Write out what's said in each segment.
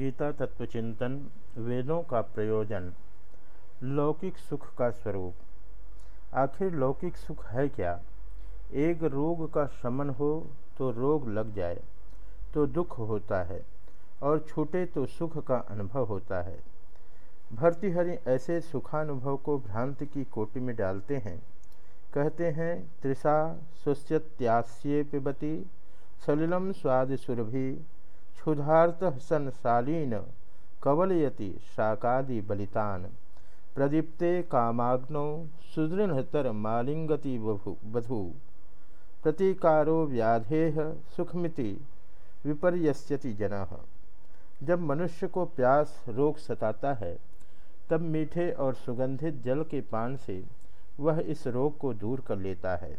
गीता तत्वचिंतन, वेदों का प्रयोजन, लौकिक सुख का स्वरूप। आखिर लौकिक सुख है क्या? एक रोग का शमन हो तो रोग लग जाए तो दुख होता है, और छूटे तो सुख का अनुभव होता है। भर्तृहरि ऐसे सुखानुभव को भ्रांति की कोटि में डालते हैं। कहते हैं, त्रिषा सुस्यत्यास्ये पिबती सलिलम स्वाद सुरभि क्षुधार्थ सनशालीन कवलयति शाकादि बलितान। प्रदीप्ते कामाग्नौ सुदृढ़तर मालिंगति बधु। प्रतीकारो व्याधेह सुखमिति विपर्यस्यति जन। जब मनुष्य को प्यास, रोग सताता है, तब मीठे और सुगंधित जल के पान से वह इस रोग को दूर कर लेता है।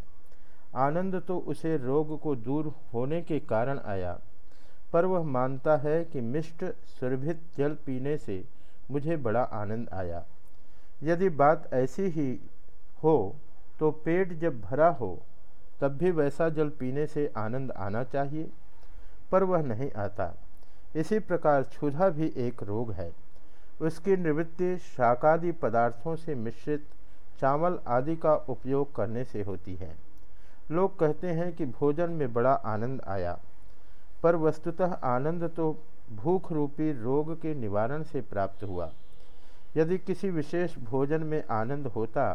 आनंद तो उसे रोग को दूर होने के कारण आया पर वह मानता है कि मिष्ट, सुरभित जल पीने से मुझे बड़ा आनंद आया। यदि बात ऐसी ही हो तो पेट जब भरा हो, तब भी वैसा जल पीने से आनंद आना चाहिए, पर वह नहीं आता। इसी प्रकार क्षुधा भी एक रोग है। उसकी निवृत्ति शाकादि पदार्थों से मिश्रित चावल आदि का उपयोग करने से होती है। लोग कहते हैं कि भोजन में बड़ा आनंद आया। पर वस्तुतः आनंद तो भूख रूपी रोग के निवारण से प्राप्त हुआ। यदि किसी विशेष भोजन में आनंद होता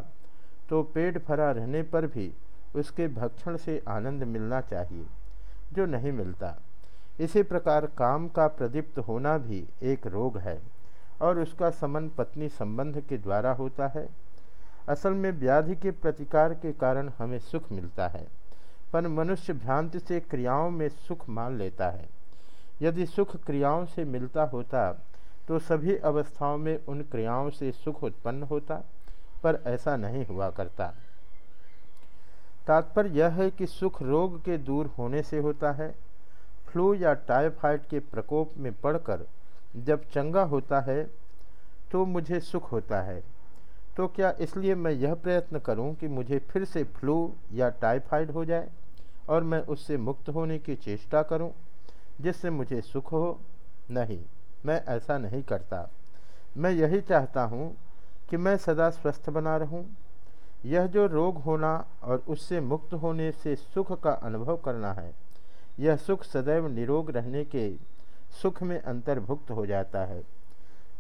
तो पेट भरा रहने पर भी उसके भक्षण से आनंद मिलना चाहिए, जो नहीं मिलता। इसी प्रकार काम का प्रदीप्त होना भी एक रोग है, और उसका समन पत्नी संबंध के द्वारा होता है। असल में व्याधि के प्रतिकार के कारण हमें सुख मिलता है। पर मनुष्य भ्रांति से क्रियाओं में सुख मान लेता है। यदि सुख क्रियाओं से मिलता होता तो सभी अवस्थाओं में उन क्रियाओं से सुख उत्पन्न होता, पर ऐसा नहीं हुआ करता। तात्पर्य यह है कि सुख रोग के दूर होने से होता है। फ्लू या टाइफाइड के प्रकोप में पड़कर जब चंगा होता है तो मुझे सुख होता है। तो क्या इसलिए मैं यह प्रयत्न करूँ कि मुझे फिर से फ्लू या टाइफाइड हो जाए? और मैं उससे मुक्त होने की चेष्टा करूँ, जिससे मुझे सुख हो। नहीं, मैं ऐसा नहीं करता। मैं यही चाहता हूँ कि मैं सदा स्वस्थ बना रहूँ। यह जो रोग होना और उससे मुक्त होने से सुख का अनुभव करना है, यह सुख सदैव निरोग रहने के सुख में अंतर्भुक्त हो जाता है।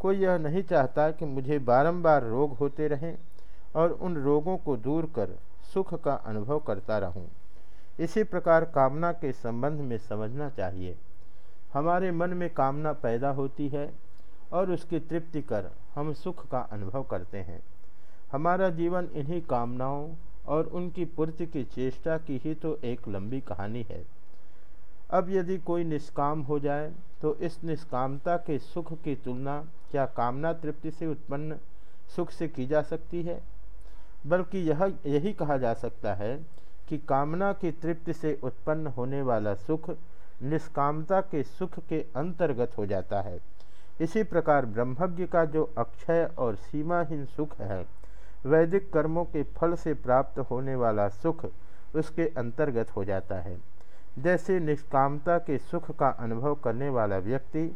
कोई यह नहीं चाहता कि मुझे बारंबार रोग होते रहें और उन रोगों को दूर कर सुख का अनुभव करता रहूँ। इसी प्रकार कामना के संबंध में समझना चाहिए। हमारे मन में कामना पैदा होती है और उसकी तृप्ति कर हम सुख का अनुभव करते हैं। हमारा जीवन इन्हीं कामनाओं और उनकी पूर्ति की चेष्टा की ही तो एक लंबी कहानी है। अब यदि कोई निष्काम हो जाए तो इस निष्कामता के सुख की तुलना क्या कामना तृप्ति से उत्पन्न सुख से की जा सकती है? बल्कि यह, यही कहा जा सकता है कि कामना की तृप्ति से उत्पन्न होने वाला सुख निष्कामता के सुख के अंतर्गत हो जाता है। इसी प्रकार ब्रह्मज्ञ का जो अक्षय और सीमाहीन सुख है, वैदिक कर्मों के फल से प्राप्त होने वाला सुख उसके अंतर्गत हो जाता है। जैसे निष्कामता के सुख का अनुभव करने वाला व्यक्ति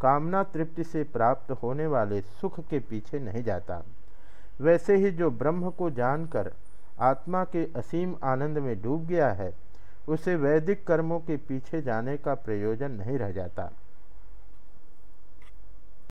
कामना तृप्ति से प्राप्त होने वाले सुख के पीछे नहीं जाता। वैसे ही जो ब्रह्म को जानकर आत्मा के असीम आनंद में डूब गया है, उसे वैदिक कर्मों के पीछे जाने का प्रयोजन नहीं रह जाता।